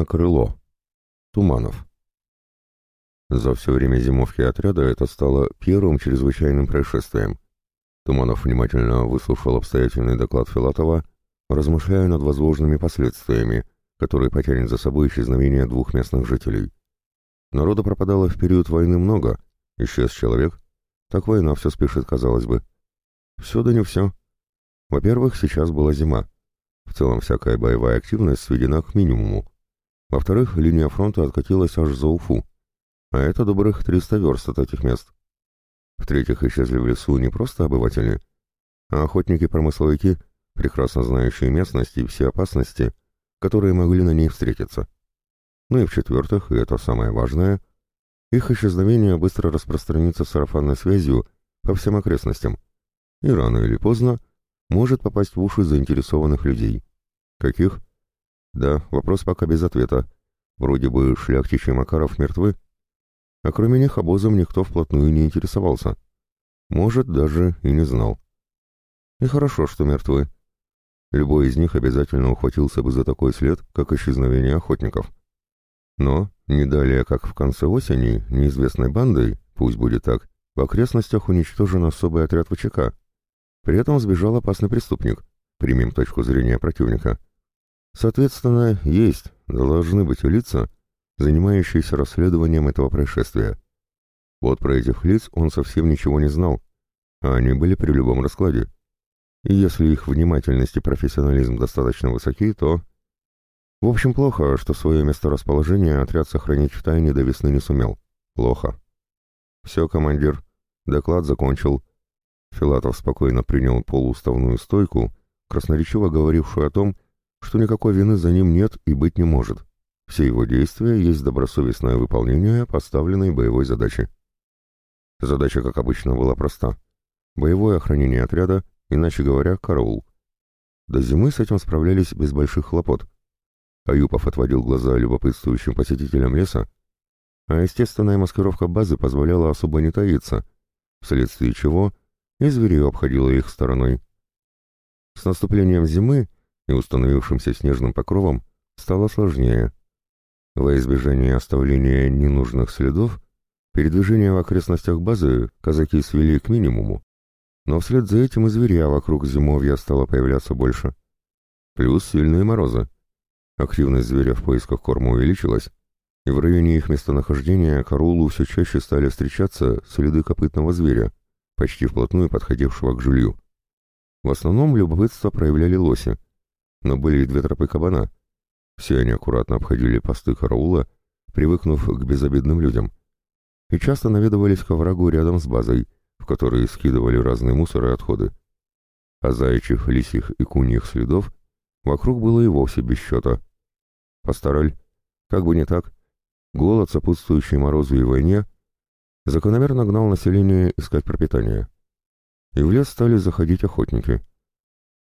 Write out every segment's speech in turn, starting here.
на крыло. Туманов. За все время зимовки отряда это стало первым чрезвычайным происшествием. Туманов внимательно выслушал обстоятельный доклад Филатова, размышляя над возможными последствиями, которые потянет за собой исчезновение двух местных жителей. Народа пропадало в период войны много, исчез человек, так война все спешит, казалось бы. Все да не все. Во-первых, сейчас была зима. В целом всякая боевая активность сведена к минимуму. Во-вторых, линия фронта откатилась аж за Уфу, а это добрых 300 верст от этих мест. В-третьих, исчезли в лесу не просто обыватели, а охотники-промысловики, прекрасно знающие местность и все опасности, которые могли на ней встретиться. Ну и в-четвертых, и это самое важное, их исчезновение быстро распространится сарафанной связью по всем окрестностям, и рано или поздно может попасть в уши заинтересованных людей. Каких? Да, вопрос пока без ответа. Вроде бы Шляхтич и Макаров мертвы, а кроме них обозом никто вплотную не интересовался. Может, даже и не знал. И хорошо, что мертвы. Любой из них обязательно ухватился бы за такой след, как исчезновение охотников. Но, не далее, как в конце осени, неизвестной бандой, пусть будет так, в окрестностях уничтожен особый отряд ВЧК. При этом сбежал опасный преступник, примем точку зрения противника. Соответственно, есть, должны быть лица, занимающиеся расследованием этого происшествия. Вот про этих лиц он совсем ничего не знал, а они были при любом раскладе. И если их внимательность и профессионализм достаточно высоки, то... В общем, плохо, что свое месторасположение отряд сохранить в тайне до весны не сумел. Плохо. «Все, командир. Доклад закончил». Филатов спокойно принял полууставную стойку, красноречиво говорившую о том, что никакой вины за ним нет и быть не может. Все его действия есть добросовестное выполнение поставленной боевой задачи. Задача, как обычно, была проста. Боевое охранение отряда, иначе говоря, караул. До зимы с этим справлялись без больших хлопот. Аюпов отводил глаза любопытствующим посетителям леса, а естественная маскировка базы позволяла особо не таиться, вследствие чего и зверье обходило их стороной. С наступлением зимы и установившимся снежным покровом стало сложнее. Во избежание оставления ненужных следов, передвижение в окрестностях базы казаки свели к минимуму, но вслед за этим и зверя вокруг зимовья стало появляться больше. Плюс сильные морозы. Активность зверя в поисках корма увеличилась, и в районе их местонахождения Карулу все чаще стали встречаться следы копытного зверя, почти вплотную подходившего к жилью. В основном любопытство проявляли лоси, но были и две тропы кабана, все они аккуратно обходили посты караула, привыкнув к безобидным людям, и часто наведывались к врагу рядом с базой, в которой скидывали разные мусоры и отходы. А заячьих, лисих и куньих следов вокруг было и вовсе без счета. Пастораль, как бы не так, голод, сопутствующий морозу и войне, закономерно гнал население искать пропитание. И в лес стали заходить охотники.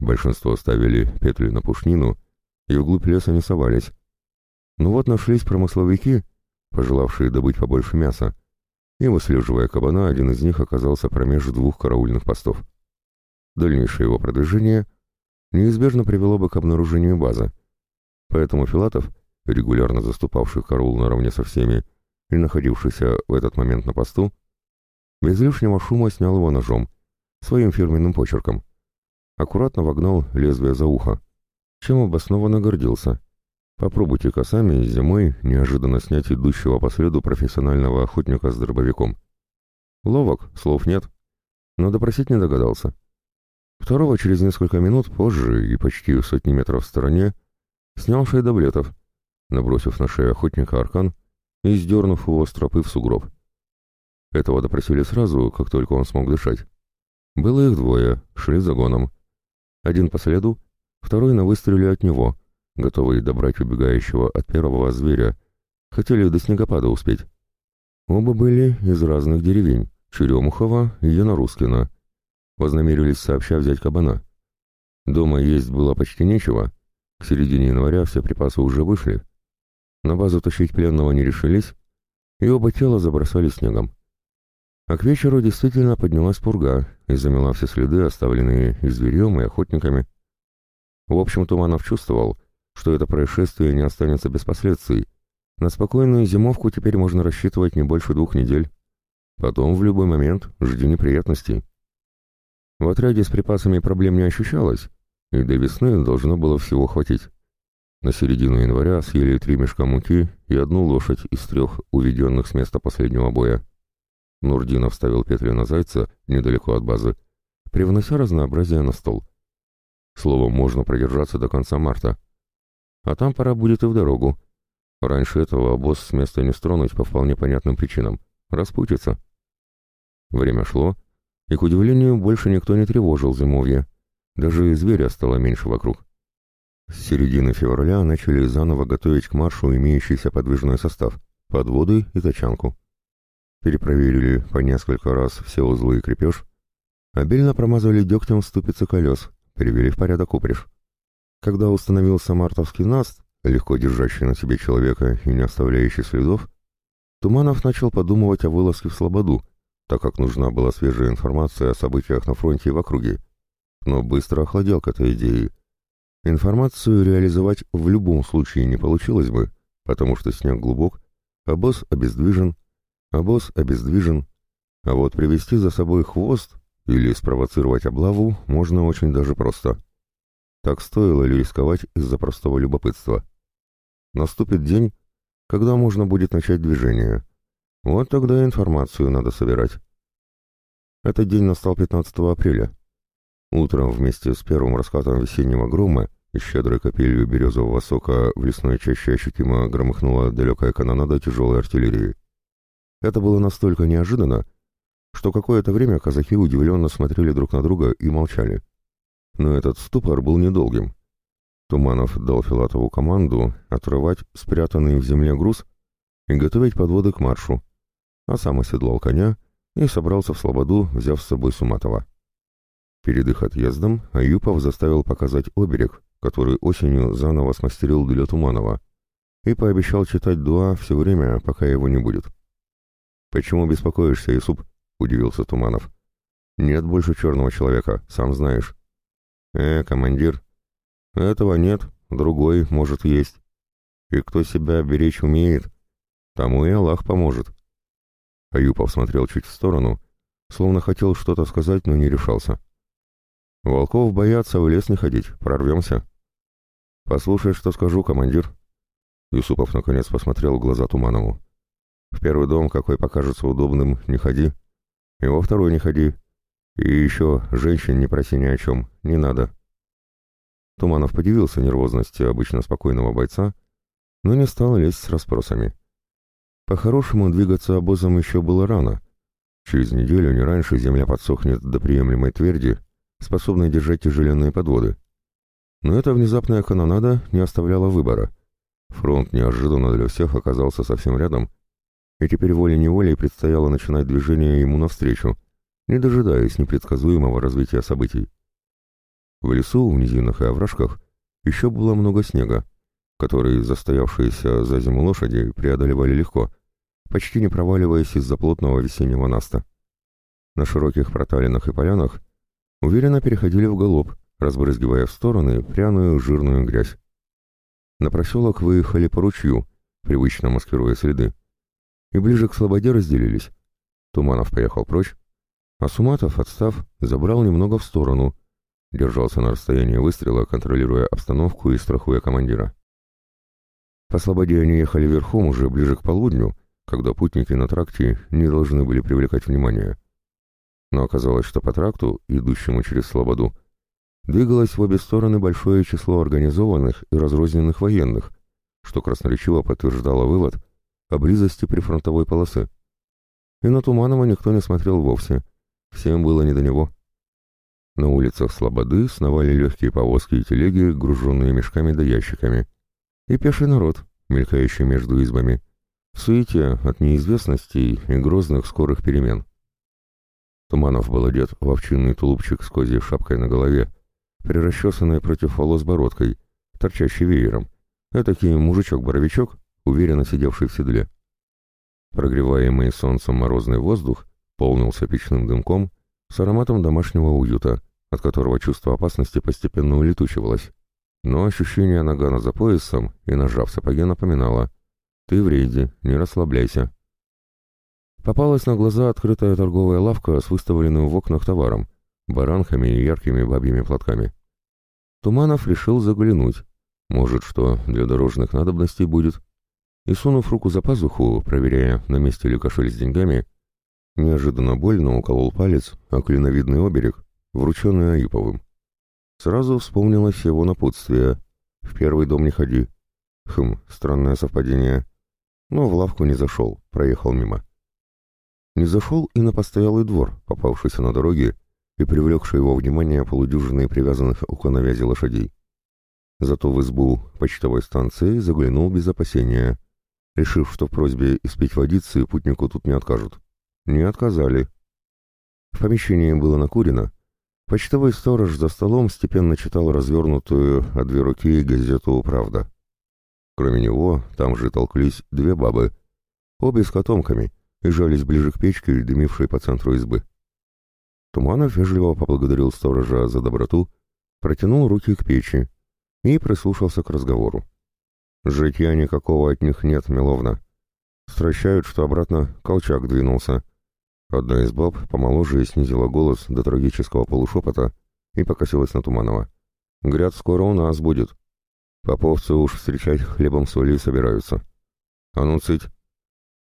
Большинство ставили петли на пушнину и вглубь леса не совались. Ну вот нашлись промысловики, пожелавшие добыть побольше мяса, и, выслеживая кабана, один из них оказался промеж двух караульных постов. Дальнейшее его продвижение неизбежно привело бы к обнаружению базы, поэтому Филатов, регулярно заступавший караул наравне со всеми и находившийся в этот момент на посту, без лишнего шума снял его ножом, своим фирменным почерком. Аккуратно вогнал лезвие за ухо чем обоснованно гордился. Попробуйте-ка сами зимой неожиданно снять идущего по следу профессионального охотника с дробовиком. Ловок, слов нет, но допросить не догадался. Второго через несколько минут позже и почти в сотни метров в стороне снял шейдоблетов, набросив на шею охотника аркан и сдернув его с тропы в сугроб. Этого допросили сразу, как только он смог дышать. Было их двое, шли загоном. Один по следу, Второй на выстреле от него, готовый добрать убегающего от первого зверя. Хотели до снегопада успеть. Оба были из разных деревень, Черемухова и Янорускина. Вознамерились сообща взять кабана. Дома есть было почти нечего. К середине января все припасы уже вышли. На базу тащить пленного не решились, и оба тела забросали снегом. А к вечеру действительно поднялась пурга и замела все следы, оставленные и зверем, и охотниками. В общем, Туманов чувствовал, что это происшествие не останется без последствий. На спокойную зимовку теперь можно рассчитывать не больше двух недель. Потом в любой момент жди неприятностей. В отряде с припасами проблем не ощущалось, и до весны должно было всего хватить. На середину января съели три мешка муки и одну лошадь из трех, уведенных с места последнего боя. Нурдинов ставил петли на зайца недалеко от базы, привнося разнообразие на стол. Словом, можно продержаться до конца марта. А там пора будет и в дорогу. Раньше этого обоз с места не стронуть по вполне понятным причинам. Распутится. Время шло, и, к удивлению, больше никто не тревожил зимовье. Даже зверя стало меньше вокруг. С середины февраля начали заново готовить к маршу имеющийся подвижной состав, подводы и тачанку. Перепроверили по несколько раз все узлы и крепеж, обильно промазали дегтем ступицы колес, привели в порядок упряжь. Когда установился мартовский наст, легко держащий на себе человека и не оставляющий следов, Туманов начал подумывать о вылазке в Слободу, так как нужна была свежая информация о событиях на фронте и в округе, но быстро охладел к этой идее. Информацию реализовать в любом случае не получилось бы, потому что снег глубок, а босс обездвижен, а босс обездвижен, а вот привести за собой хвост или спровоцировать облаву можно очень даже просто. Так стоило ли рисковать из-за простого любопытства? Наступит день, когда можно будет начать движение. Вот тогда информацию надо собирать. Этот день настал 15 апреля. Утром вместе с первым раскатом весеннего грома и щедрой капелью березового сока в лесной чаще ощутимо громыхнула далекая канонада тяжелой артиллерии. Это было настолько неожиданно, что какое-то время казаки удивленно смотрели друг на друга и молчали. Но этот ступор был недолгим. Туманов дал Филатову команду отрывать спрятанный в земле груз и готовить подводы к маршу, а сам оседлал коня и собрался в Слободу, взяв с собой Суматова. Перед их отъездом Аюпов заставил показать оберег, который осенью заново смастерил для Туманова, и пообещал читать дуа все время, пока его не будет. «Почему беспокоишься, Исуп?» — удивился Туманов. «Нет больше черного человека, сам знаешь». «Э, командир, этого нет, другой, может, есть. И кто себя беречь умеет, тому и Аллах поможет». Аюпов смотрел чуть в сторону, словно хотел что-то сказать, но не решался. Волков боятся в лес не ходить, прорвемся. Послушай, что скажу, командир. Юсупов наконец посмотрел в глаза Туманову. В первый дом, какой покажется удобным, не ходи. И во второй не ходи. И еще женщин не проси ни о чем, не надо. Туманов подивился нервозности обычно спокойного бойца, но не стал лезть с расспросами. По-хорошему двигаться обозом еще было рано. Через неделю, не раньше, земля подсохнет до приемлемой тверди, способной держать тяжеленные подводы. Но эта внезапная канонада не оставляла выбора. Фронт неожиданно для всех оказался совсем рядом, и теперь волей-неволей предстояло начинать движение ему навстречу, не дожидаясь непредсказуемого развития событий. В лесу, в низинах и овражках еще было много снега, который застоявшиеся за зиму лошади преодолевали легко, почти не проваливаясь из-за плотного весеннего наста. На широких проталинах и полянах уверенно переходили в галоп, разбрызгивая в стороны пряную жирную грязь. На проселок выехали по ручью, привычно маскируя следы, и ближе к слободе разделились. Туманов поехал прочь, а Суматов, отстав, забрал немного в сторону, держался на расстоянии выстрела, контролируя обстановку и страхуя командира. По слободе они ехали верхом уже ближе к полудню, когда путники на тракте не должны были привлекать внимание но оказалось, что по тракту, идущему через Слободу, двигалось в обе стороны большое число организованных и разрозненных военных, что красноречиво подтверждало вывод о близости прифронтовой полосы. И на Туманова никто не смотрел вовсе, всем было не до него. На улицах Слободы сновали легкие повозки и телеги, груженные мешками да ящиками, и пеший народ, мелькающий между избами, в суете от неизвестностей и грозных скорых перемен. Туманов был одет в овчинный тулупчик с козьей шапкой на голове, прирасчесанной против волос бородкой, торчащий веером. Этакий мужичок-боровичок, уверенно сидевший в седле. Прогреваемый солнцем морозный воздух полнился печным дымком с ароматом домашнего уюта, от которого чувство опасности постепенно улетучивалось. но ощущение нагана за поясом и ножа в сапоге напоминало «Ты в рейде, не расслабляйся». Попалась на глаза открытая торговая лавка с выставленным в окнах товаром, баранками и яркими бабьими платками. Туманов решил заглянуть. Может, что для дорожных надобностей будет. И, сунув руку за пазуху, проверяя, на месте ли кошель с деньгами, неожиданно больно уколол палец о клиновидный оберег, врученный Аиповым. Сразу вспомнилось его напутствие. «В первый дом не ходи». Хм, странное совпадение. Но в лавку не зашел, проехал мимо. Не зашел и на постоялый двор, попавшийся на дороге и привлекший его внимание полудюжины привязанных у коновязи лошадей. Зато в избу почтовой станции заглянул без опасения, решив, что в просьбе испить водицы путнику тут не откажут. Не отказали. В помещении было накурено. Почтовый сторож за столом степенно читал развернутую о две руки газету «Правда». Кроме него, там же толклись две бабы, обе с котомками, и жались ближе к печке, дымившей по центру избы. Туманов вежливо поблагодарил сторожа за доброту, протянул руки к печи и прислушался к разговору. Житья никакого от них нет, миловна. Стращают, что обратно Колчак двинулся. Одна из баб помоложе снизила голос до трагического полушепота и покосилась на Туманова. «Гряд скоро у нас будет. Поповцы уж встречать хлебом соли собираются. А ну, цыть!»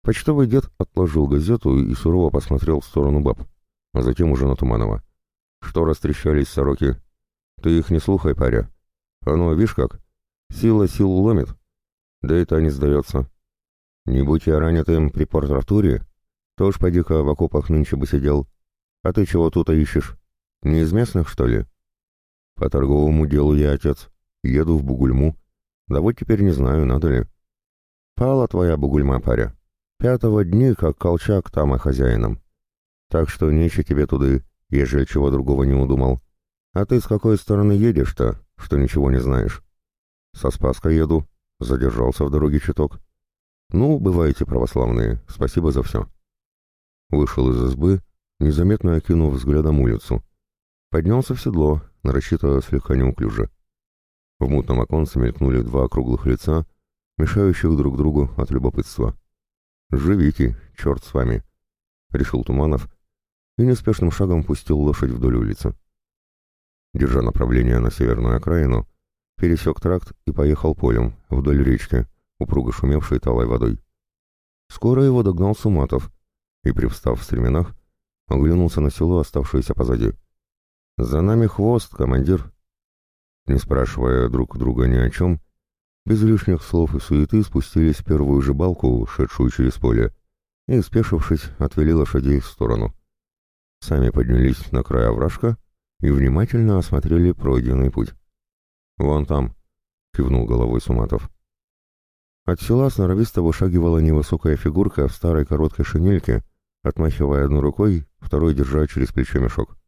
Почтовый дед отложил газету и сурово посмотрел в сторону баб, а затем уже на Туманова. «Что растрещались сороки? Ты их не слухай, паря. А ну, видишь как? Сила силу ломит. Да и та не сдается. Не будь я ранитым при порт-артуре, то уж поди-ка в окопах нынче бы сидел. А ты чего тут ищешь? Не из местных, что ли? По торговому делу я отец. Еду в Бугульму. Да вот теперь не знаю, надо ли. Пала твоя Бугульма, паря. Пятого дни, как Колчак там и хозяином. Так что нече тебе туды, ежели чего другого не удумал. А ты с какой стороны едешь-то, что ничего не знаешь? Со Спаска еду. Задержался в дороге чуток. Ну, бываете православные, спасибо за все. Вышел из избы, незаметно окинув взглядом улицу. Поднялся в седло, нарочито слегка неуклюже. В мутном оконце мелькнули два круглых лица, мешающих друг другу от любопытства. «Живите, черт с вами!» — решил Туманов и неспешным шагом пустил лошадь вдоль улицы. Держа направление на северную окраину, пересек тракт и поехал полем, вдоль речки, упруго шумевшей талой водой. Скоро его догнал Суматов и, привстав в стременах, оглянулся на село, оставшееся позади. «За нами хвост, командир!» Не спрашивая друг друга ни о чем, без лишних слов и суеты спустились в первую же балку, шедшую через поле, и, спешившись, отвели лошадей в сторону. Сами поднялись на край овражка и внимательно осмотрели пройденный путь. «Вон там», — кивнул головой Суматов. От села сноровисто вышагивала невысокая фигурка в старой короткой шинельке, отмахивая одной рукой, второй держа через плечо мешок.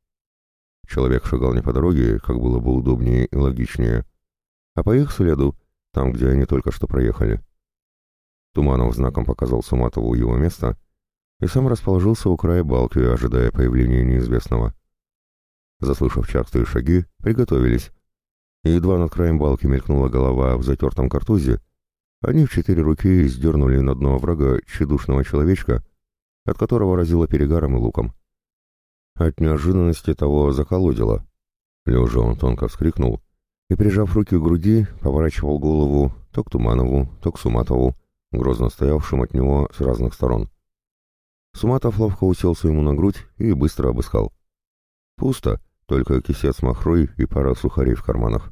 Человек шагал не по дороге, как было бы удобнее и логичнее, а по их следу, там, где они только что проехали. Туманов знаком показал Суматову его место и сам расположился у края балки, ожидая появления неизвестного. Заслышав частые шаги, приготовились. И едва над краем балки мелькнула голова в затертом картузе, они в четыре руки сдернули на дно врага тщедушного человечка, от которого разило перегаром и луком. От неожиданности того заколодило. Лежа он тонко вскрикнул и, прижав руки к груди, поворачивал голову то к Туманову, то к Суматову, грозно стоявшим от него с разных сторон. Суматов ловко уселся ему на грудь и быстро обыскал. Пусто, только кисет с махрой и пара сухарей в карманах.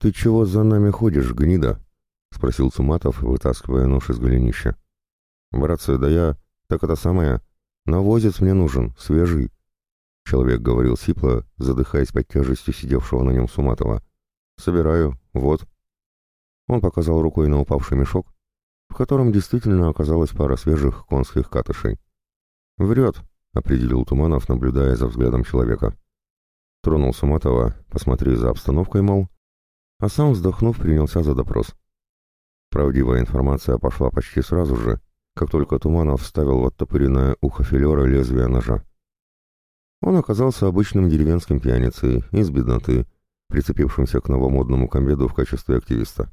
«Ты чего за нами ходишь, гнида?» — спросил Суматов, вытаскивая нож из голенища. «Братцы, да я... Так это самое... Навозец мне нужен, свежий». Человек говорил сипло, задыхаясь под тяжестью сидевшего на нем Суматова. «Собираю, вот». Он показал рукой на упавший мешок, в котором действительно оказалась пара свежих конских катышей. «Врет», — определил Туманов, наблюдая за взглядом человека. Тронул Суматова, посмотри за обстановкой, мол, а сам, вздохнув, принялся за допрос. Правдивая информация пошла почти сразу же, как только Туманов вставил в оттопыренное ухо филера лезвие ножа. Он оказался обычным деревенским пьяницей, из бедноты, прицепившимся к новомодному комбеду в качестве активиста.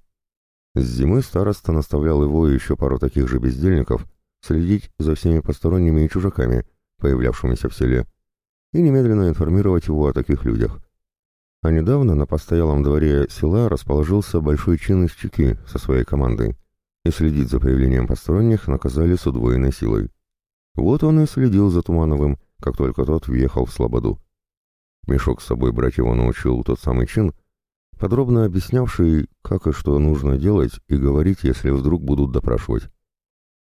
С зимы староста наставлял его и еще пару таких же бездельников следить за всеми посторонними и чужаками, появлявшимися в селе, и немедленно информировать его о таких людях. А недавно на постоялом дворе села расположился большой чин из Чеки со своей командой, и следить за появлением посторонних наказали с удвоенной силой. Вот он и следил за Тумановым, как только тот въехал в Слободу. Мешок с собой брать его научил тот самый чин, подробно объяснявший, как и что нужно делать и говорить, если вдруг будут допрашивать.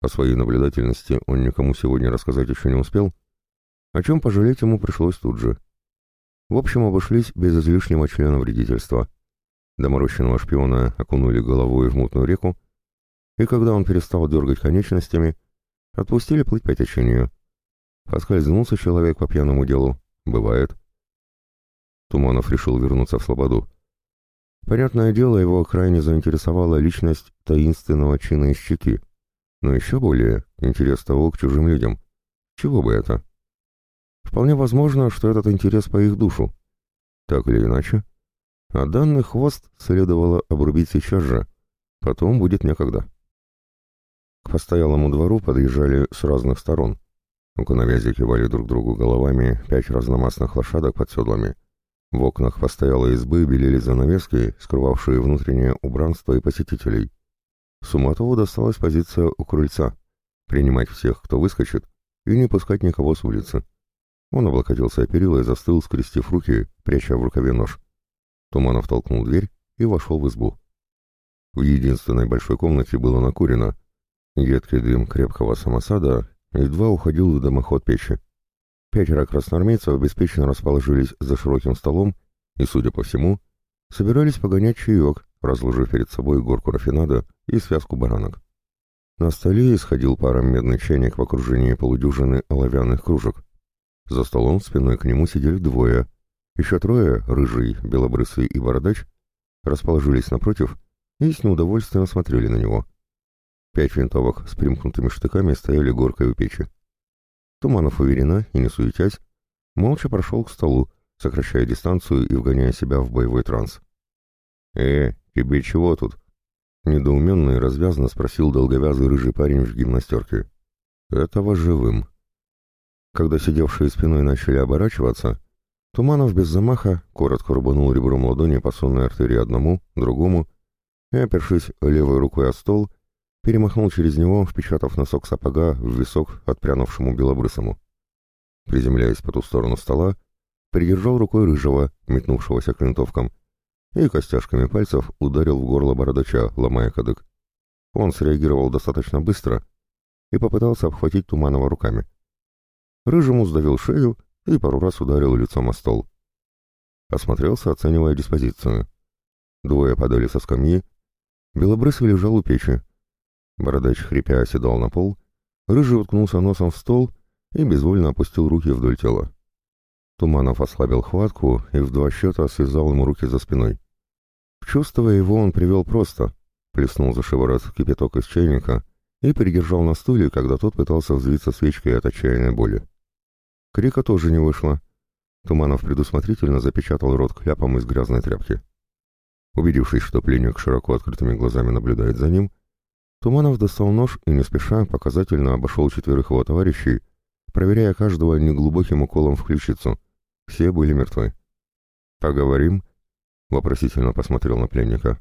О своей наблюдательности он никому сегодня рассказать еще не успел, о чем пожалеть ему пришлось тут же. В общем, обошлись без излишнего члена вредительства. Доморощенного шпиона окунули головой в мутную реку, и когда он перестал дергать конечностями, отпустили плыть по течению. Поскользнулся человек по пьяному делу. Бывает. Туманов решил вернуться в Слободу. Понятное дело, его крайне заинтересовала личность таинственного чина из Чеки, но еще более интерес того к чужим людям. Чего бы это? Вполне возможно, что этот интерес по их душу. Так или иначе, а данный хвост следовало обрубить сейчас же, потом будет некогда. К постоялому двору подъезжали с разных сторон. У коновязи кивали друг другу головами пять разномастных лошадок под седлами — в окнах постоялой избы белели занавески, скрывавшие внутреннее убранство и посетителей. Суматову досталась позиция у крыльца — принимать всех, кто выскочит, и не пускать никого с улицы. Он облокотился о перила и застыл, скрестив руки, пряча в рукаве нож. Туманов толкнул дверь и вошел в избу. В единственной большой комнате было накурено. Едкий дым крепкого самосада едва уходил в дымоход печи. Пятеро красноармейцев беспечно расположились за широким столом и, судя по всему, собирались погонять чаек, разложив перед собой горку рафинада и связку баранок. На столе исходил паром медный чайник в окружении полудюжины оловянных кружек. За столом спиной к нему сидели двое. Еще трое, рыжий, белобрысый и бородач, расположились напротив и с неудовольствием смотрели на него. Пять винтовок с примкнутыми штыками стояли горкой у печи. Туманов уверенно и не суетясь, молча прошел к столу, сокращая дистанцию и вгоняя себя в боевой транс. «Э, тебе чего тут?» Недоуменно и развязно спросил долговязый рыжий парень в гимнастерке. «Этого живым». Когда сидевшие спиной начали оборачиваться, Туманов без замаха коротко рубанул ребром ладони по сонной артерии одному, другому, и, опершись левой рукой о стол, перемахнул через него, впечатав носок сапога в висок отпрянувшему белобрысому. Приземляясь по ту сторону стола, придержал рукой рыжего, метнувшегося к винтовкам, и костяшками пальцев ударил в горло бородача, ломая кадык. Он среагировал достаточно быстро и попытался обхватить Туманова руками. Рыжему сдавил шею и пару раз ударил лицом о стол. Осмотрелся, оценивая диспозицию. Двое подали со скамьи. Белобрысый лежал у печи, Бородач, хрипя, оседал на пол, рыжий уткнулся носом в стол и безвольно опустил руки вдоль тела. Туманов ослабил хватку и в два счета связал ему руки за спиной. Чувствуя его, он привел просто, плеснул за шиворот кипяток из чайника и придержал на стуле, когда тот пытался взвиться свечкой от отчаянной боли. Крика тоже не вышло. Туманов предусмотрительно запечатал рот кляпом из грязной тряпки. Убедившись, что пленник широко открытыми глазами наблюдает за ним, Туманов достал нож и не спеша показательно обошел четверых его товарищей, проверяя каждого неглубоким уколом в ключицу. Все были мертвы. «Поговорим?» — вопросительно посмотрел на пленника.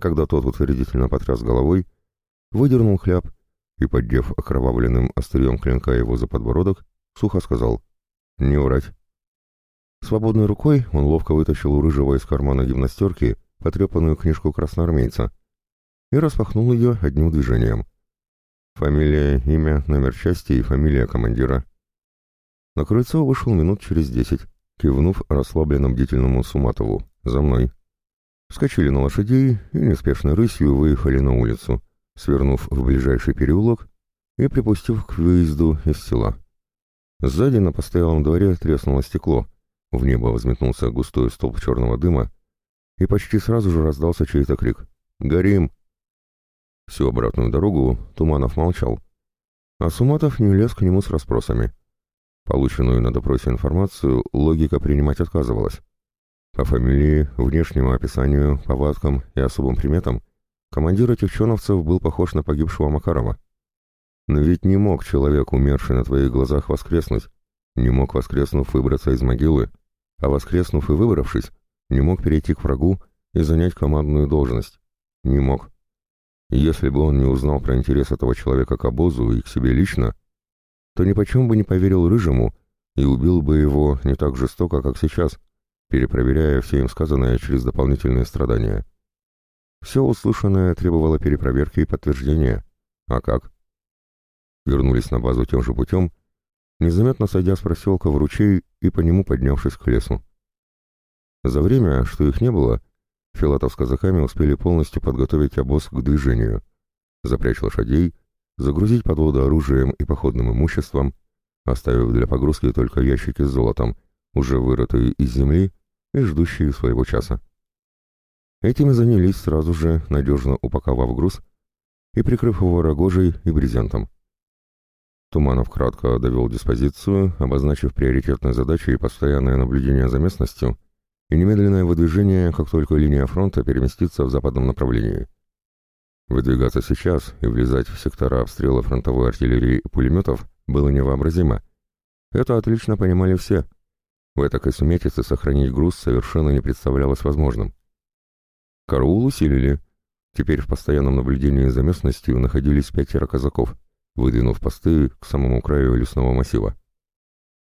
Когда тот утвердительно потряс головой, выдернул хляб и, поддев окровавленным острием клинка его за подбородок, сухо сказал «Не врать». Свободной рукой он ловко вытащил у рыжего из кармана гимнастерки потрепанную книжку красноармейца и распахнул ее одним движением. Фамилия, имя, номер части и фамилия командира. На крыльцо вышел минут через десять, кивнув расслабленно бдительному Суматову. «За мной». Вскочили на лошадей и неспешной рысью выехали на улицу, свернув в ближайший переулок и припустив к выезду из села. Сзади на постоялом дворе треснуло стекло, в небо взметнулся густой столб черного дыма, и почти сразу же раздался чей-то крик. «Горим!» Всю обратную дорогу Туманов молчал, а Суматов не лез к нему с расспросами. Полученную на допросе информацию логика принимать отказывалась. По фамилии, внешнему описанию, повадкам и особым приметам командир этих был похож на погибшего Макарова. Но ведь не мог человек, умерший на твоих глазах, воскреснуть, не мог, воскреснув, выбраться из могилы, а воскреснув и выбравшись, не мог перейти к врагу и занять командную должность. Не мог. если бы он не узнал про интерес этого человека к обозу и к себе лично, то ни почем бы не поверил Рыжему и убил бы его не так жестоко, как сейчас, перепроверяя все им сказанное через дополнительные страдания. Все услышанное требовало перепроверки и подтверждения. А как? Вернулись на базу тем же путем, незаметно сойдя с проселка в ручей и по нему поднявшись к лесу. За время, что их не было, Филатов с казаками успели полностью подготовить обоз к движению, запрячь лошадей, загрузить подводы оружием и походным имуществом, оставив для погрузки только ящики с золотом, уже вырытые из земли и ждущие своего часа. Этими занялись сразу же, надежно упаковав груз и прикрыв его рогожей и брезентом. Туманов кратко довел диспозицию, обозначив приоритетные задачи и постоянное наблюдение за местностью, и немедленное выдвижение, как только линия фронта переместится в западном направлении. Выдвигаться сейчас и влезать в сектора обстрела фронтовой артиллерии и пулеметов было невообразимо. Это отлично понимали все. В этой сумятице сохранить груз совершенно не представлялось возможным. Караул усилили. Теперь в постоянном наблюдении за местностью находились пятеро казаков — выдвинув посты к самому краю лесного массива.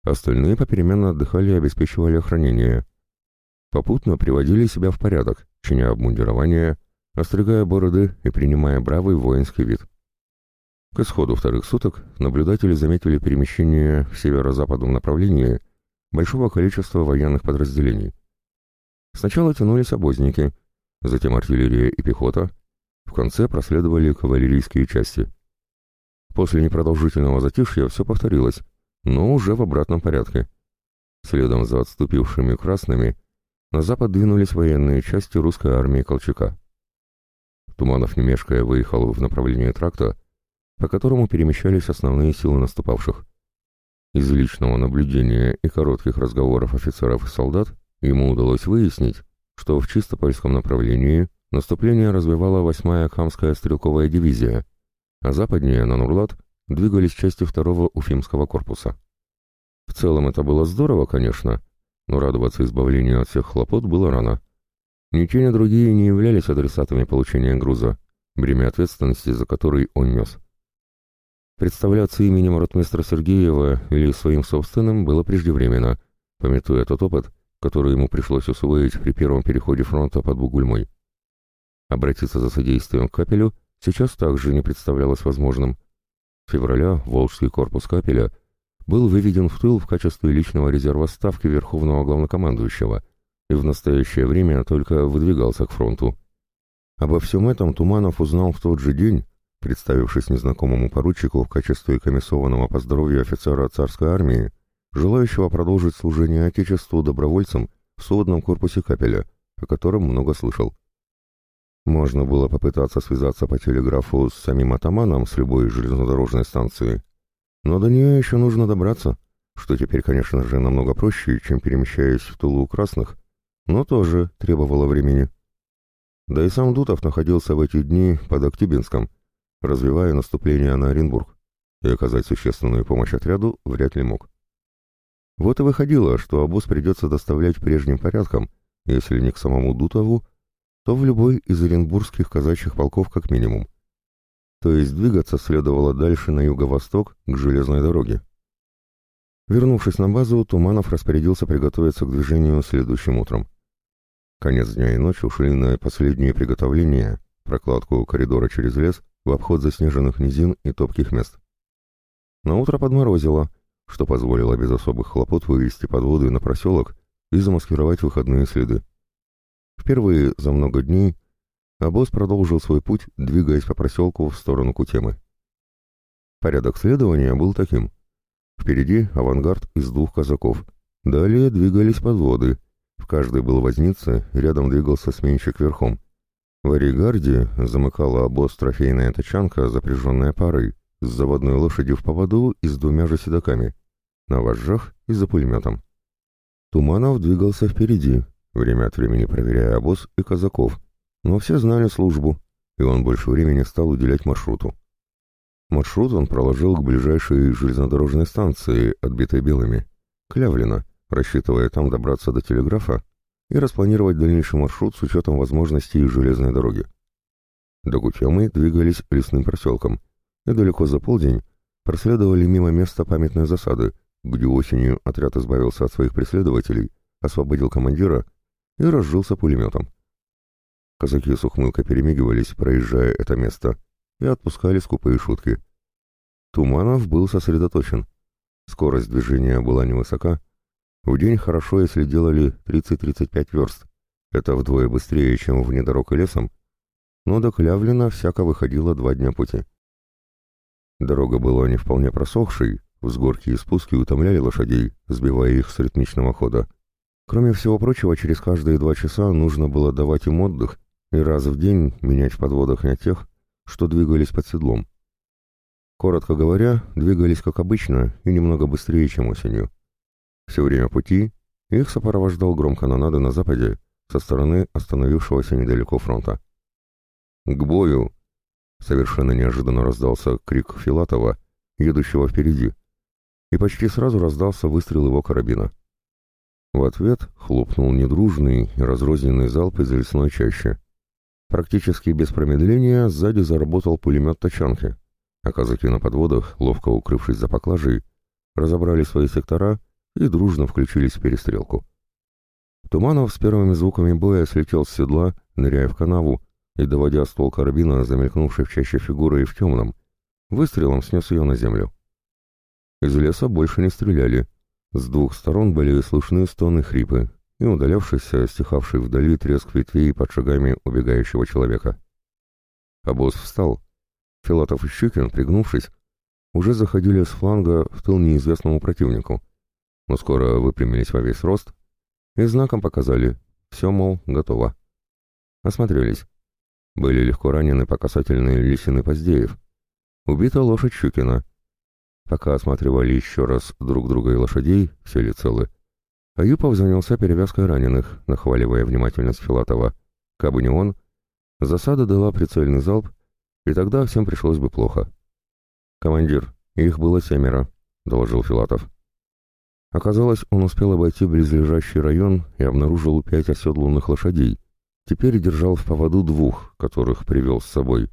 Остальные попеременно отдыхали и обеспечивали охранение. Попутно приводили себя в порядок, чиня обмундирование, остригая бороды и принимая бравый воинский вид. К исходу вторых суток наблюдатели заметили перемещение в северо-западном направлении большого количества военных подразделений. Сначала тянулись обозники, затем артиллерия и пехота, в конце проследовали кавалерийские части – После непродолжительного затишья все повторилось, но уже в обратном порядке. Следом за отступившими красными на запад двинулись военные части русской армии Колчака. Туманов, не выехал в направлении тракта, по которому перемещались основные силы наступавших. Из личного наблюдения и коротких разговоров офицеров и солдат ему удалось выяснить, что в Чистопольском направлении наступление развивала 8-я Хамская стрелковая дивизия, а западнее, на Нурлат, двигались части второго Уфимского корпуса. В целом это было здорово, конечно, но радоваться избавлению от всех хлопот было рано. Ни те, ни другие не являлись адресатами получения груза, бремя ответственности за который он нес. Представляться именем ротмистра Сергеева или своим собственным было преждевременно, пометуя тот опыт, который ему пришлось усвоить при первом переходе фронта под Бугульмой. Обратиться за содействием к капелю сейчас также не представлялось возможным. Февраля Волжский корпус Капеля был выведен в тыл в качестве личного резерва ставки Верховного Главнокомандующего и в настоящее время только выдвигался к фронту. Обо всем этом Туманов узнал в тот же день, представившись незнакомому поручику в качестве комиссованного по здоровью офицера царской армии, желающего продолжить служение Отечеству добровольцем в сводном корпусе Капеля, о котором много слышал. Можно было попытаться связаться по телеграфу с самим атаманом с любой железнодорожной станции, но до нее еще нужно добраться, что теперь, конечно же, намного проще, чем перемещаясь в Тулу красных, но тоже требовало времени. Да и сам Дутов находился в эти дни под Актюбинском, развивая наступление на Оренбург, и оказать существенную помощь отряду вряд ли мог. Вот и выходило, что обоз придется доставлять прежним порядком, если не к самому Дутову, то в любой из оренбургских казачьих полков как минимум. То есть двигаться следовало дальше на юго-восток, к железной дороге. Вернувшись на базу, Туманов распорядился приготовиться к движению следующим утром. Конец дня и ночь ушли на последние приготовления, прокладку коридора через лес в обход заснеженных низин и топких мест. На утро подморозило, что позволило без особых хлопот вывести подводы на проселок и замаскировать выходные следы. Впервые за много дней обоз продолжил свой путь, двигаясь по проселку в сторону Кутемы. Порядок следования был таким. Впереди авангард из двух казаков. Далее двигались подводы. В каждой был возница, рядом двигался сменщик верхом. В аригарде замыкала обоз трофейная тачанка, запряженная парой, с заводной лошадью в поводу и с двумя же седоками, на вожжах и за пулеметом. Туманов двигался впереди, время от времени проверяя обоз и казаков, но все знали службу, и он больше времени стал уделять маршруту. Маршрут он проложил к ближайшей железнодорожной станции, отбитой белыми, Клявлина, рассчитывая там добраться до телеграфа и распланировать дальнейший маршрут с учетом возможностей железной дороги. До Гутемы двигались лесным проселком, и далеко за полдень проследовали мимо места памятной засады, где осенью отряд избавился от своих преследователей, освободил командира и разжился пулеметом. Казаки с ухмылкой перемигивались, проезжая это место, и отпускали скупые шутки. Туманов был сосредоточен. Скорость движения была невысока. В день хорошо, если делали 30-35 верст. Это вдвое быстрее, чем вне дорог и лесом. Но до Клявлина всяко выходило два дня пути. Дорога была не вполне просохшей, взгорки и спуски утомляли лошадей, сбивая их с ритмичного хода. Кроме всего прочего, через каждые два часа нужно было давать им отдых и раз в день менять в подводах не тех, что двигались под седлом. Коротко говоря, двигались как обычно и немного быстрее, чем осенью. Все время пути их сопровождал гром канонады на западе со стороны остановившегося недалеко фронта. «К бою!» — совершенно неожиданно раздался крик Филатова, едущего впереди, и почти сразу раздался выстрел его карабина. В ответ хлопнул недружный и разрозненный залп из лесной чащи. Практически без промедления сзади заработал пулемет тачанки, а казаки на подводах, ловко укрывшись за поклажей, разобрали свои сектора и дружно включились в перестрелку. Туманов с первыми звуками боя слетел с седла, ныряя в канаву и доводя ствол карабина, замелькнувшей в чаще фигурой в темном, выстрелом снес ее на землю. Из леса больше не стреляли. С двух сторон были слышны стоны хрипы, и удалявшийся, стихавший вдали треск ветвей под шагами убегающего человека. Обоз встал. Филатов и Щукин, пригнувшись, уже заходили с фланга в тыл неизвестному противнику, но скоро выпрямились во весь рост и знаком показали «все, мол, готово». Осмотрелись. Были легко ранены по касательной лисины Поздеев. Убита лошадь Щукина. Пока осматривали еще раз друг друга и лошадей, все ли целы, Аюпов занялся перевязкой раненых, нахваливая внимательность Филатова. Кабы не он, засада дала прицельный залп, и тогда всем пришлось бы плохо. «Командир, их было семеро», — доложил Филатов. Оказалось, он успел обойти близлежащий район и обнаружил пять оседланных лошадей. Теперь держал в поводу двух, которых привел с собой.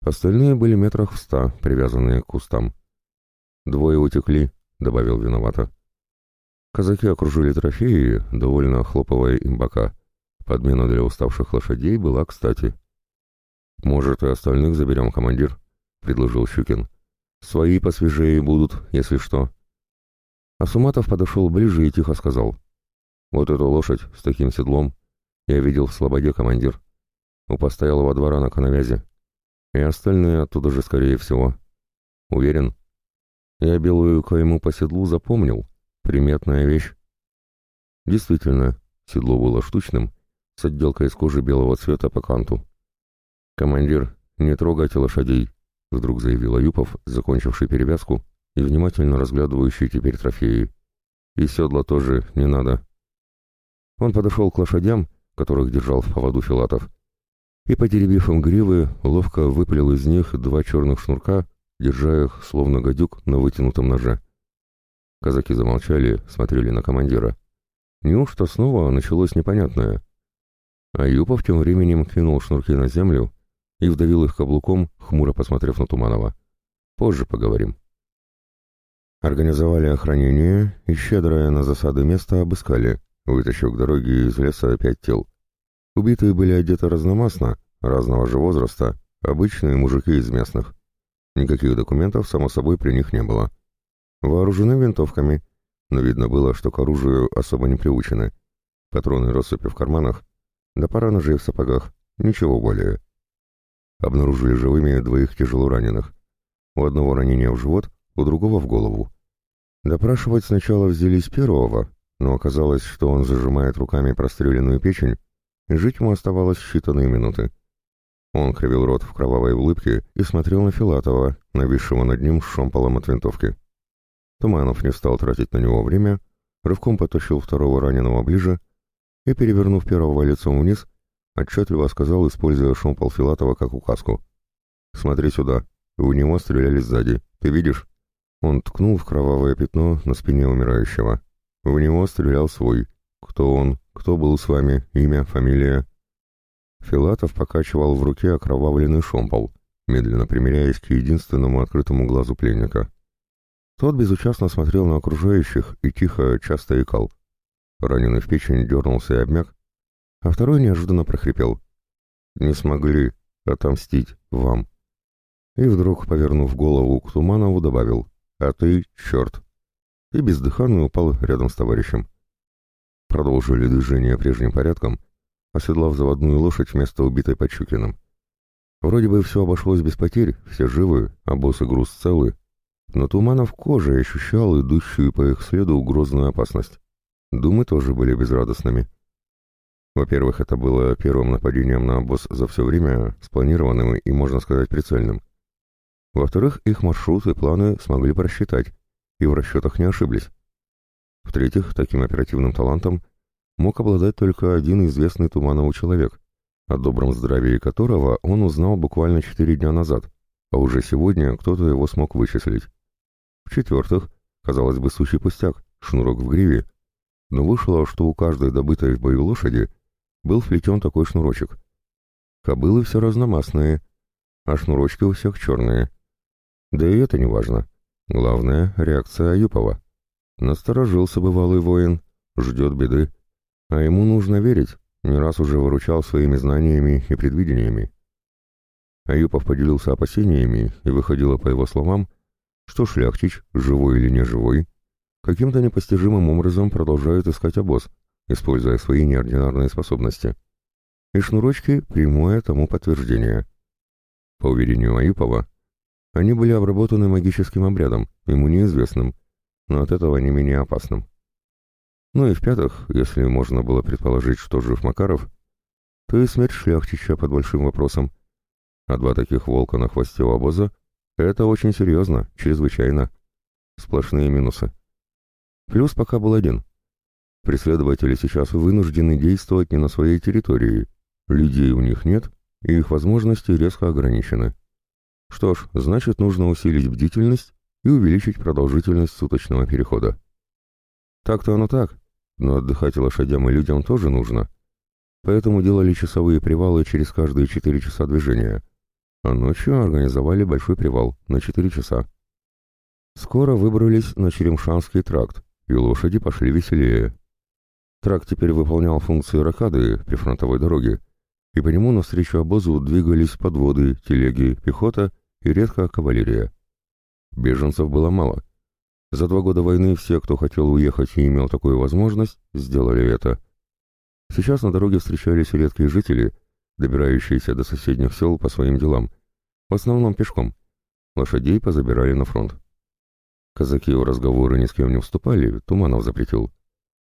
Остальные были метрах в ста, привязанные к кустам. «Двое утекли», — добавил виновато. Казаки окружили трофеи, довольно хлопывая им бока. Подмена для уставших лошадей была кстати. «Может, и остальных заберем, командир?» — предложил Щукин. «Свои посвежее будут, если что». Асуматов подошел ближе и тихо сказал. «Вот эту лошадь с таким седлом я видел в Слободе, командир. У постоялого двора на коновязи. И остальные оттуда же, скорее всего. Уверен. Я белую кайму по седлу запомнил, Приметная вещь. Действительно, седло было штучным, с отделкой из кожи белого цвета по канту. «Командир, не трогайте лошадей», — вдруг заявил Аюпов, закончивший перевязку и внимательно разглядывающий теперь трофеи. «И седла тоже не надо». Он подошел к лошадям, которых держал в поводу Филатов, и, потеребив им гривы, ловко выпилил из них два черных шнурка, держа их, словно гадюк, на вытянутом ноже. Казаки замолчали, смотрели на командира. Неужто снова началось непонятное? А Юпов тем временем кинул шнурки на землю и вдавил их каблуком, хмуро посмотрев на Туманова. Позже поговорим. Организовали охранение и, щедрое на засады место, обыскали, вытащив к дороге из леса пять тел. Убитые были одеты разномастно, разного же возраста, обычные мужики из местных. Никаких документов, само собой, при них не было. Вооружены винтовками, но видно было, что к оружию особо не приучены. Патроны россыпи в карманах, да пара ножей в сапогах, ничего более. Обнаружили живыми двоих тяжело раненых. У одного ранение в живот, у другого в голову. Допрашивать сначала взялись первого, но оказалось, что он зажимает руками простреленную печень, и жить ему оставалось считанные минуты. Он кривил рот в кровавой улыбке и смотрел на Филатова, нависшего над ним шомполом от винтовки. Туманов не стал тратить на него время, рывком потащил второго раненого ближе и, перевернув первого лицом вниз, отчетливо сказал, используя шомпол Филатова как указку. «Смотри сюда. В него стреляли сзади. Ты видишь?» Он ткнул в кровавое пятно на спине умирающего. В него стрелял свой. Кто он? Кто был с вами? Имя? Фамилия? Филатов покачивал в руке окровавленный шомпол, медленно примеряясь к единственному открытому глазу пленника. Тот безучастно смотрел на окружающих и тихо, часто икал. Раненый в печень дернулся и обмяк, а второй неожиданно прохрипел. «Не смогли отомстить вам». И вдруг, повернув голову к Туманову, добавил «А ты, черт!» и бездыханно упал рядом с товарищем. Продолжили движение прежним порядком, оседлав заводную лошадь вместо убитой Подщукиным. Вроде бы все обошлось без потерь, все живы, а босс и груз целы, но Туманов кожей ощущал идущую по их следу грозную опасность. Думы тоже были безрадостными. Во-первых, это было первым нападением на обоз за все время, спланированным и, можно сказать, прицельным. Во-вторых, их маршрут и планы смогли просчитать, и в расчетах не ошиблись. В-третьих, таким оперативным талантом мог обладать только один известный Туманову человек, о добром здравии которого он узнал буквально четыре дня назад, а уже сегодня кто-то его смог вычислить. В-четвертых, казалось бы, сущий пустяк, шнурок в гриве, но вышло, что у каждой добытой в бою лошади был вплетен такой шнурочек. Кобылы все разномастные, а шнурочки у всех черные. Да и это не важно. Главное — реакция Аюпова. Насторожился бывалый воин, ждет беды. А ему нужно верить, не раз уже выручал своими знаниями и предвидениями. Аюпов поделился опасениями, и выходило по его словам, что шляхтич, живой или не живой, каким-то непостижимым образом продолжает искать обоз, используя свои неординарные способности. И шнурочки — прямое тому подтверждение. По уверению Аюпова, они были обработаны магическим обрядом, ему неизвестным, но от этого не менее опасным. Ну и в-пятых, если можно было предположить, что жив Макаров, то и смерть шляхтича под большим вопросом. А два таких волка на хвосте у обоза — это очень серьезно, чрезвычайно. Сплошные минусы. Плюс пока был один. Преследователи сейчас вынуждены действовать не на своей территории, людей у них нет, и их возможности резко ограничены. Что ж, значит, нужно усилить бдительность и увеличить продолжительность суточного перехода. Так-то оно так, но отдыхать лошадям и людям тоже нужно. Поэтому делали часовые привалы через каждые четыре часа движения, а ночью организовали большой привал на четыре часа. Скоро выбрались на Черемшанский тракт, и лошади пошли веселее. Тракт теперь выполнял функции ракады при фронтовой дороге, и по нему навстречу обозу двигались подводы, телеги, пехота и редко кавалерия. Беженцев было мало. За два года войны все, кто хотел уехать и имел такую возможность, сделали это. Сейчас на дороге встречались редкие жители, добирающиеся до соседних сел по своим делам, в основном пешком. Лошадей позабирали на фронт. Казаки в разговоры ни с кем не вступали, Туманов запретил.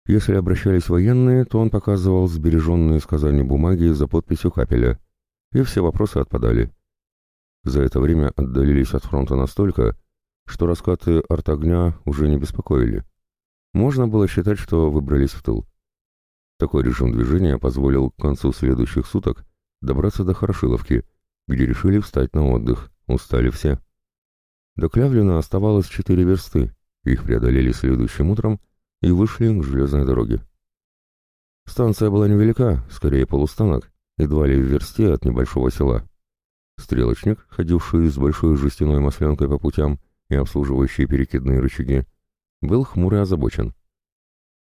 Если обращались военные, то он показывал сбереженные сказания бумаги за подписью капеля, и все вопросы отпадали. За это время отдалились от фронта настолько, что раскаты артогня уже не беспокоили. Можно было считать, что выбрались в тыл. Такой режим движения позволил к концу следующих суток добраться до Хорошиловки, где решили встать на отдых, устали все. До Клявлина оставалось четыре версты, их преодолели следующим утром и вышли к железной дороге. Станция была невелика, скорее полустанок, едва ли в версте от небольшого села. Стрелочник, ходивший с большой жестяной масленкой по путям и обслуживающий перекидные рычаги, был хмуро озабочен.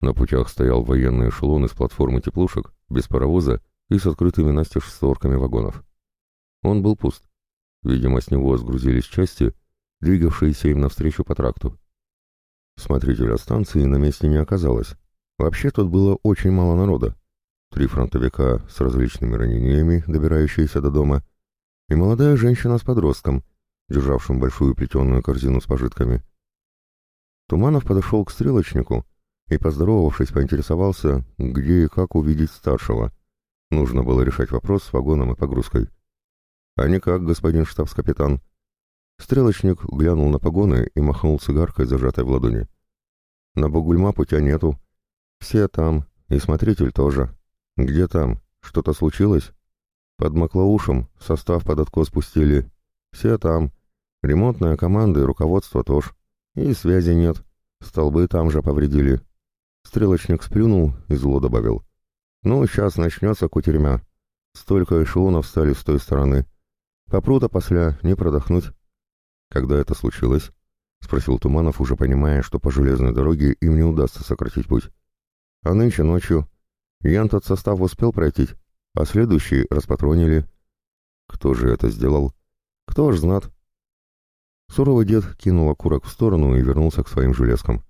На путях стоял военный эшелон из платформы теплушек, без паровоза и с открытыми настежь створками вагонов. Он был пуст. Видимо, с него сгрузились части, двигавшиеся им навстречу по тракту. Смотрителя станции на месте не оказалось. Вообще тут было очень мало народа. Три фронтовика с различными ранениями, добирающиеся до дома, и молодая женщина с подростком, державшим большую плетеную корзину с пожитками. Туманов подошел к стрелочнику и, поздоровавшись, поинтересовался, где и как увидеть старшего. Нужно было решать вопрос с вагоном и погрузкой. «А никак, господин штабс-капитан». Стрелочник глянул на погоны и махнул цигаркой, зажатой в ладони. «На Бугульма путя нету. Все там, И смотритель тоже. Где там? Что-то случилось? Под Маклаушем состав под откос спустили. Все там. Ремонтная команда и руководство тоже. И связи нет. Столбы там же повредили. Стрелочник сплюнул и зло добавил. Ну, сейчас начнется кутерьмя. Столько эшелонов стали с той стороны. Попрут, а после не продохнуть. Когда это случилось? — спросил Туманов, уже понимая, что по железной дороге им не удастся сократить путь. «А нынче ночью. Ян тот состав успел пройти, а следующий распатронили». «Кто же это сделал?» «Кто ж знат?» Суровый дед кинул окурок в сторону и вернулся к своим железкам.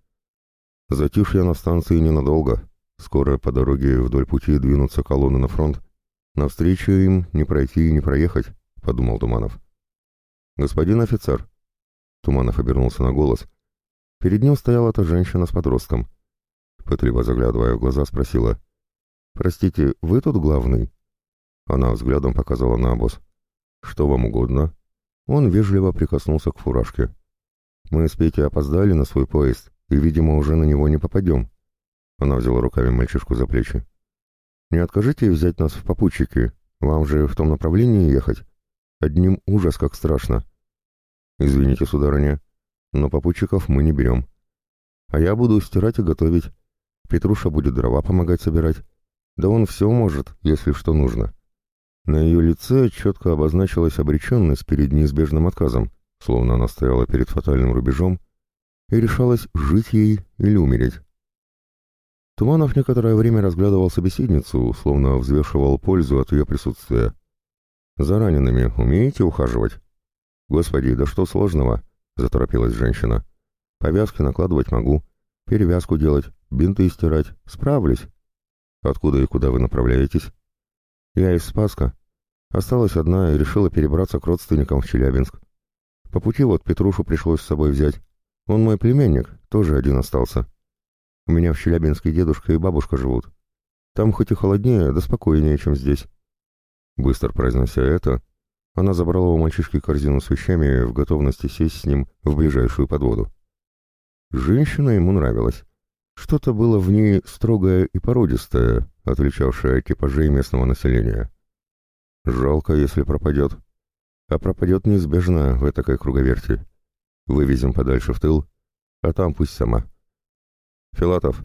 «Затишье на станции ненадолго. Скоро по дороге вдоль пути двинутся колонны на фронт. Навстречу им не пройти и не проехать», — подумал Туманов. «Господин офицер», Туманов обернулся на голос. Перед ним стояла та женщина с подростком. Пытливо заглядывая в глаза, спросила. «Простите, вы тут главный?» Она взглядом показала на обоз. «Что вам угодно?» Он вежливо прикоснулся к фуражке. «Мы с Петей опоздали на свой поезд, и, видимо, уже на него не попадем». Она взяла руками мальчишку за плечи. «Не откажите взять нас в попутчики? Вам же в том направлении ехать? Одним ужас как страшно. «Извините, сударыня, но попутчиков мы не берем. А я буду стирать и готовить. Петруша будет дрова помогать собирать. Да он все может, если что нужно». На ее лице четко обозначилась обреченность перед неизбежным отказом, словно она стояла перед фатальным рубежом и решалась жить ей или умереть. Туманов некоторое время разглядывал собеседницу, словно взвешивал пользу от ее присутствия. «За ранеными умеете ухаживать?» «Господи, да что сложного?» — заторопилась женщина. «Повязки накладывать могу, перевязку делать, бинты стирать. Справлюсь». «Откуда и куда вы направляетесь?» «Я из Спаска. Осталась одна и решила перебраться к родственникам в Челябинск. По пути вот Петрушу пришлось с собой взять. Он мой племянник, тоже один остался. У меня в Челябинске дедушка и бабушка живут. Там хоть и холоднее, да спокойнее, чем здесь». Быстро произнося это, она забрала у мальчишки корзину с вещами в готовности сесть с ним в ближайшую подводу. Женщина ему нравилась. Что-то было в ней строгое и породистое, отличавшее от типажей местного населения. Жалко, если пропадет. А пропадет неизбежно в этой круговерти. Вывезем подальше в тыл, а там пусть сама. Филатов,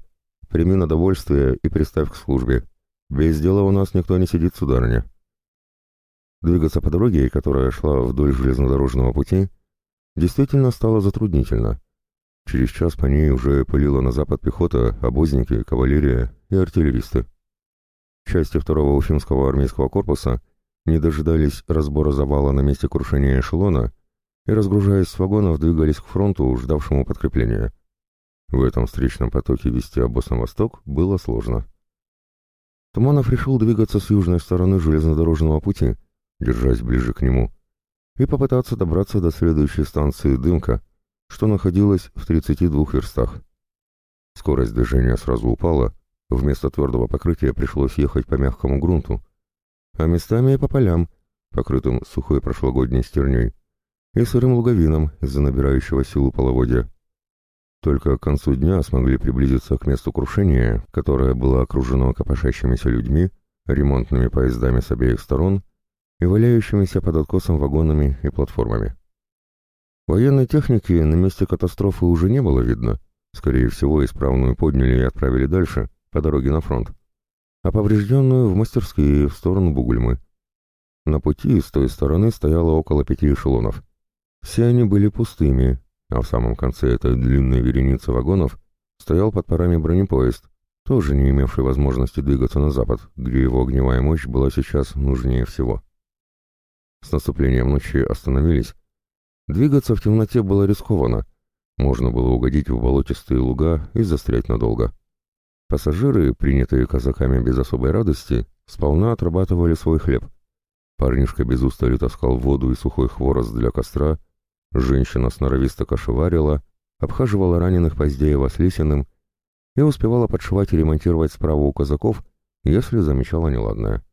прими на довольствие и приставь к службе. Без дела у нас никто не сидит, сударыня. Двигаться по дороге, которая шла вдоль железнодорожного пути, действительно стало затруднительно. Через час по ней уже пылила на запад пехота, обозники, кавалерия и артиллеристы. Части второго Уфимского армейского корпуса не дожидались разбора завала на месте крушения эшелона и, разгружаясь с вагонов, двигались к фронту, ждавшему подкрепления. В этом встречном потоке вести обоз на восток было сложно. Туманов решил двигаться с южной стороны железнодорожного пути, держась ближе к нему, и попытаться добраться до следующей станции «Дымка», что находилась в 32 верстах. Скорость движения сразу упала, вместо твердого покрытия пришлось ехать по мягкому грунту, а местами и по полям, покрытым сухой прошлогодней стерней, и сырым луговином из-за набирающего силу половодья. Только к концу дня смогли приблизиться к месту крушения, которое было окружено копошащимися людьми, ремонтными поездами с обеих сторон и валяющимися под откосом вагонами и платформами. Военной техники на месте катастрофы уже не было видно. Скорее всего, исправную подняли и отправили дальше, по дороге на фронт, а поврежденную в мастерские в сторону Бугульмы. На пути с той стороны стояло около пяти эшелонов. Все они были пустыми, а в самом конце этой длинной вереницы вагонов стоял под парами бронепоезд, тоже не имевший возможности двигаться на запад, где его огневая мощь была сейчас нужнее всего с наступлением ночи остановились. Двигаться в темноте было рискованно. Можно было угодить в болотистые луга и застрять надолго. Пассажиры, принятые казаками без особой радости, сполна отрабатывали свой хлеб. Парнишка без устали таскал воду и сухой хворост для костра, женщина сноровисто кошеварила, обхаживала раненых Поздеева с Лисиным и успевала подшивать и ремонтировать справа у казаков, если замечала неладное.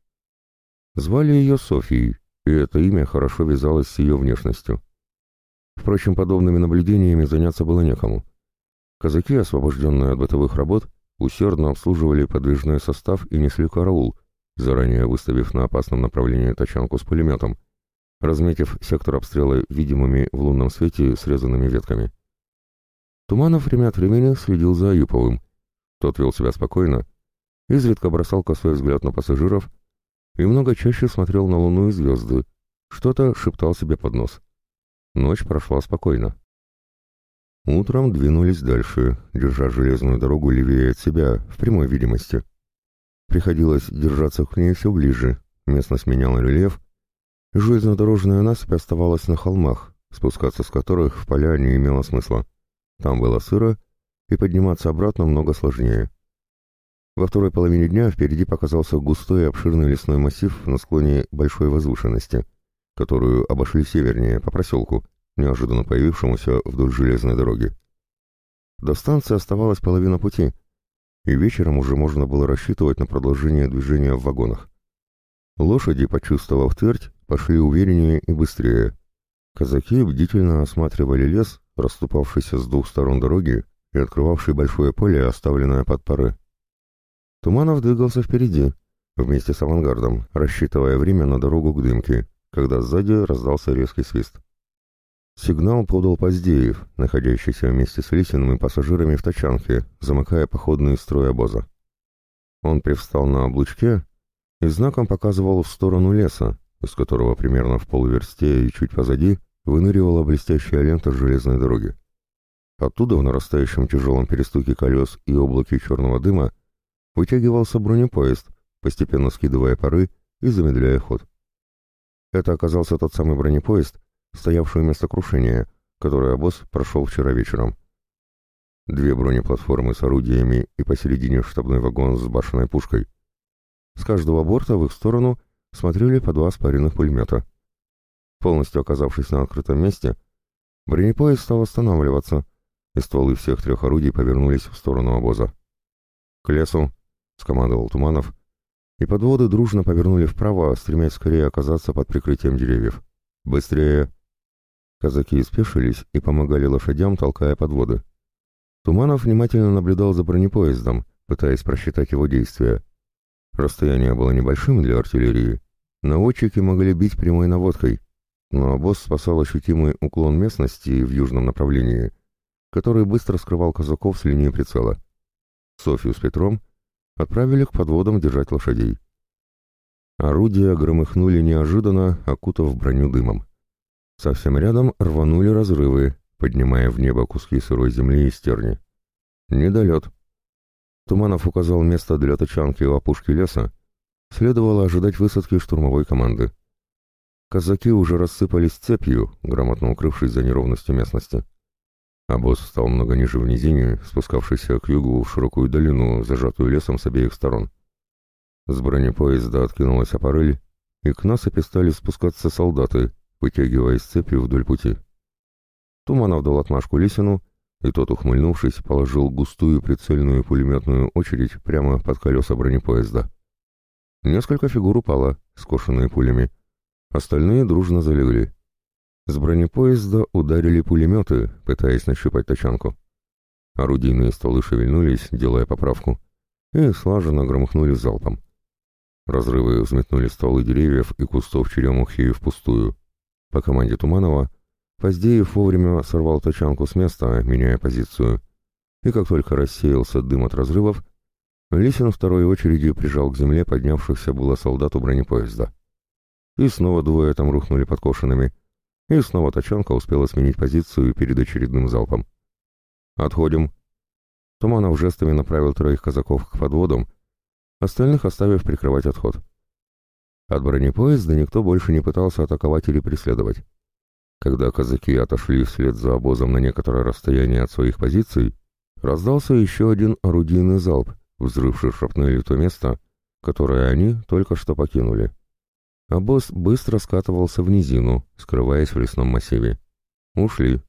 Звали ее Софией, и это имя хорошо вязалось с ее внешностью. Впрочем, подобными наблюдениями заняться было некому. Казаки, освобожденные от бытовых работ, усердно обслуживали подвижной состав и несли караул, заранее выставив на опасном направлении тачанку с пулеметом, разметив сектор обстрела видимыми в лунном свете срезанными ветками. Туманов время от времени следил за Аюповым. Тот вел себя спокойно, изредка бросал косой взгляд на пассажиров и много чаще смотрел на луну и звезды, что-то шептал себе под нос. Ночь прошла спокойно. Утром двинулись дальше, держа железную дорогу левее от себя, в прямой видимости. Приходилось держаться к ней все ближе, местность меняла рельеф, железнодорожная насыпь оставалась на холмах, спускаться с которых в поля не имело смысла. Там было сыро, и подниматься обратно много сложнее. Во второй половине дня впереди показался густой и обширный лесной массив на склоне большой возвышенности, которую обошли севернее, по проселку, неожиданно появившемуся вдоль железной дороги. До станции оставалась половина пути, и вечером уже можно было рассчитывать на продолжение движения в вагонах. Лошади, почувствовав твердь, пошли увереннее и быстрее. Казаки бдительно осматривали лес, расступавшийся с двух сторон дороги и открывавший большое поле, оставленное под пары. Туманов двигался впереди, вместе с авангардом, рассчитывая время на дорогу к дымке, когда сзади раздался резкий свист. Сигнал подал Поздеев, находящийся вместе с Лисиным и пассажирами в тачанке, замыкая походный строй обоза. Он привстал на облучке и знаком показывал в сторону леса, из которого примерно в полуверсте и чуть позади выныривала блестящая лента железной дороги. Оттуда в нарастающем тяжелом перестуке колес и облаке черного дыма вытягивался бронепоезд, постепенно скидывая пары и замедляя ход. Это оказался тот самый бронепоезд, стоявший место крушения, которое обоз прошел вчера вечером. Две бронеплатформы с орудиями и посередине штабной вагон с башенной пушкой. С каждого борта в их сторону смотрели по два спаренных пулемета. Полностью оказавшись на открытом месте, бронепоезд стал останавливаться, и стволы всех трех орудий повернулись в сторону обоза. «К лесу!» — скомандовал Туманов, и подводы дружно повернули вправо, стремясь скорее оказаться под прикрытием деревьев. «Быстрее!» Казаки спешились и помогали лошадям, толкая подводы. Туманов внимательно наблюдал за бронепоездом, пытаясь просчитать его действия. Расстояние было небольшим для артиллерии. Наводчики могли бить прямой наводкой, но обоз спасал ощутимый уклон местности в южном направлении, который быстро скрывал казаков с линии прицела. Софью с Петром отправили к подводам держать лошадей. Орудия громыхнули неожиданно, окутав броню дымом. Совсем рядом рванули разрывы, поднимая в небо куски сырой земли и стерни. Недолет. Туманов указал место для тачанки у опушки леса. Следовало ожидать высадки штурмовой команды. Казаки уже рассыпались цепью, грамотно укрывшись за неровностью местности. Обоз стал много ниже в низине, спускавшийся к югу в широкую долину, зажатую лесом с обеих сторон. С бронепоезда откинулась аппарель, и к насыпи стали спускаться солдаты, вытягиваясь цепи вдоль пути. Туманов дал отмашку Лисину, и тот, ухмыльнувшись, положил густую прицельную пулеметную очередь прямо под колеса бронепоезда. Несколько фигур упало, скошенные пулями. Остальные дружно залегли. С бронепоезда ударили пулеметы, пытаясь нащупать тачанку. Орудийные стволы шевельнулись, делая поправку, и слаженно громыхнули залпом. Разрывы взметнули стволы деревьев и кустов черемухи впустую. По команде Туманова Поздеев вовремя сорвал тачанку с места, меняя позицию, и как только рассеялся дым от разрывов, Лисин второй очереди прижал к земле поднявшихся было солдат у бронепоезда. И снова двое там рухнули подкошенными, и снова тачанка успела сменить позицию перед очередным залпом. «Отходим!» Туманов жестами направил троих казаков к подводам, остальных оставив прикрывать отход. От бронепоезда никто больше не пытался атаковать или преследовать. Когда казаки отошли вслед за обозом на некоторое расстояние от своих позиций, раздался еще один орудийный залп, взрывший шрапнелью то место, которое они только что покинули. Обоз быстро скатывался в низину, скрываясь в лесном массиве. Ушли.